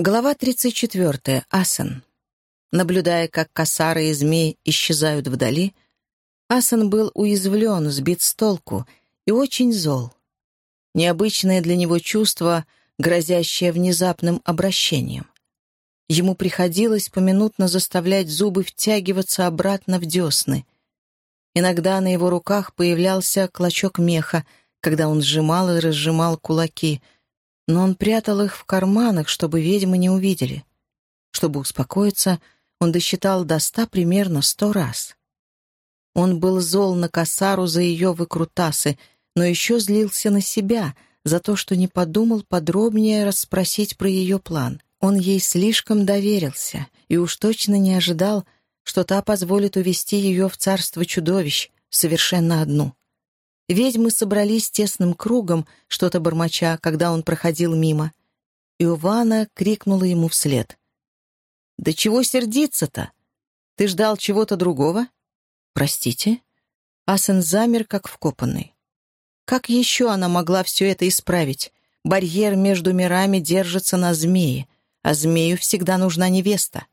Глава 34. Асан. Наблюдая, как косары и змеи исчезают вдали, Асан был уязвлен, сбит с толку и очень зол. Необычное для него чувство, грозящее внезапным обращением. Ему приходилось поминутно заставлять зубы втягиваться обратно в десны. Иногда на его руках появлялся клочок меха, когда он сжимал и разжимал кулаки — но он прятал их в карманах, чтобы ведьмы не увидели. Чтобы успокоиться, он досчитал до ста примерно сто раз. Он был зол на косару за ее выкрутасы, но еще злился на себя за то, что не подумал подробнее расспросить про ее план. Он ей слишком доверился и уж точно не ожидал, что та позволит увести ее в царство чудовищ, совершенно одну. Ведьмы собрались тесным кругом, что-то бормоча, когда он проходил мимо. И Увана крикнула ему вслед. «Да чего сердиться-то? Ты ждал чего-то другого?» «Простите?» Асен замер, как вкопанный. Как еще она могла все это исправить? Барьер между мирами держится на змее, а змею всегда нужна невеста.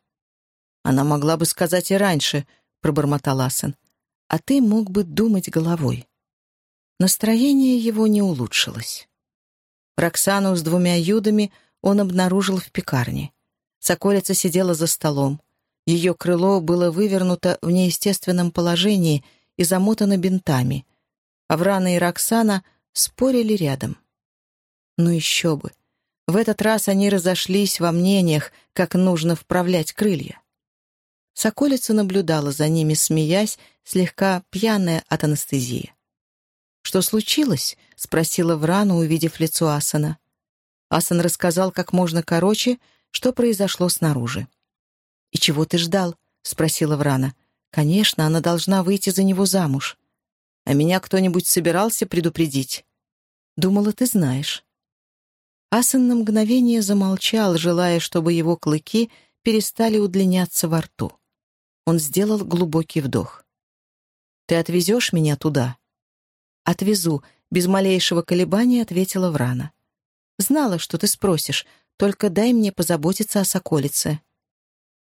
Она могла бы сказать и раньше, — пробормотал Асен. А ты мог бы думать головой. Настроение его не улучшилось. Роксану с двумя юдами он обнаружил в пекарне. Соколица сидела за столом. Ее крыло было вывернуто в неестественном положении и замотано бинтами. Аврана и Роксана спорили рядом. Ну еще бы. В этот раз они разошлись во мнениях, как нужно вправлять крылья. Соколица наблюдала за ними, смеясь, слегка пьяная от анестезии. «Что случилось?» — спросила Врана, увидев лицо Асана. Асан рассказал как можно короче, что произошло снаружи. «И чего ты ждал?» — спросила Врана. «Конечно, она должна выйти за него замуж. А меня кто-нибудь собирался предупредить?» «Думала, ты знаешь». Асан на мгновение замолчал, желая, чтобы его клыки перестали удлиняться во рту. Он сделал глубокий вдох. «Ты отвезешь меня туда?» «Отвезу», — без малейшего колебания ответила Врана. «Знала, что ты спросишь, только дай мне позаботиться о соколице».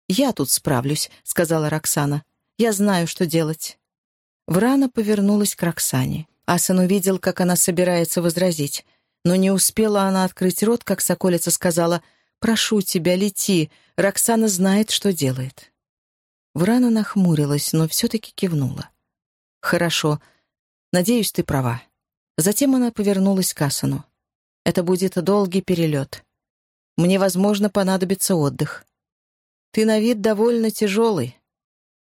«Я тут справлюсь», — сказала Роксана. «Я знаю, что делать». Врана повернулась к Роксане. Асан увидел, как она собирается возразить. Но не успела она открыть рот, как соколица сказала «Прошу тебя, лети, Роксана знает, что делает». Врана нахмурилась, но все-таки кивнула. «Хорошо, Надеюсь, ты права». Затем она повернулась к Асану. «Это будет долгий перелет. Мне, возможно, понадобится отдых. Ты на вид довольно тяжелый».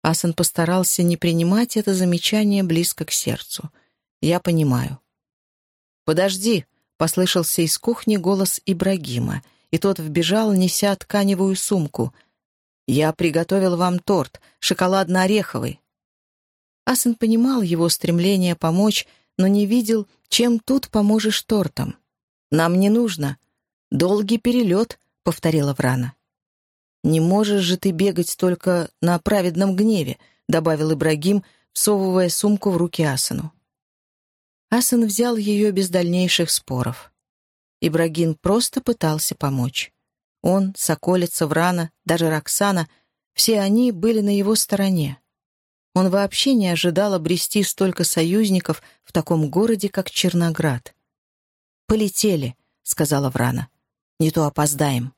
Асан постарался не принимать это замечание близко к сердцу. «Я понимаю». «Подожди», — послышался из кухни голос Ибрагима, и тот вбежал, неся тканевую сумку. «Я приготовил вам торт, шоколадно-ореховый. Асен понимал его стремление помочь, но не видел, чем тут поможешь тортом. «Нам не нужно. Долгий перелет», — повторила Врана. «Не можешь же ты бегать только на праведном гневе», — добавил Ибрагим, всовывая сумку в руки Асану. Асан взял ее без дальнейших споров. Ибрагим просто пытался помочь. Он, Соколица, Врана, даже Роксана — все они были на его стороне. Он вообще не ожидал обрести столько союзников в таком городе, как Черноград. «Полетели», — сказала Врана. «Не то опоздаем».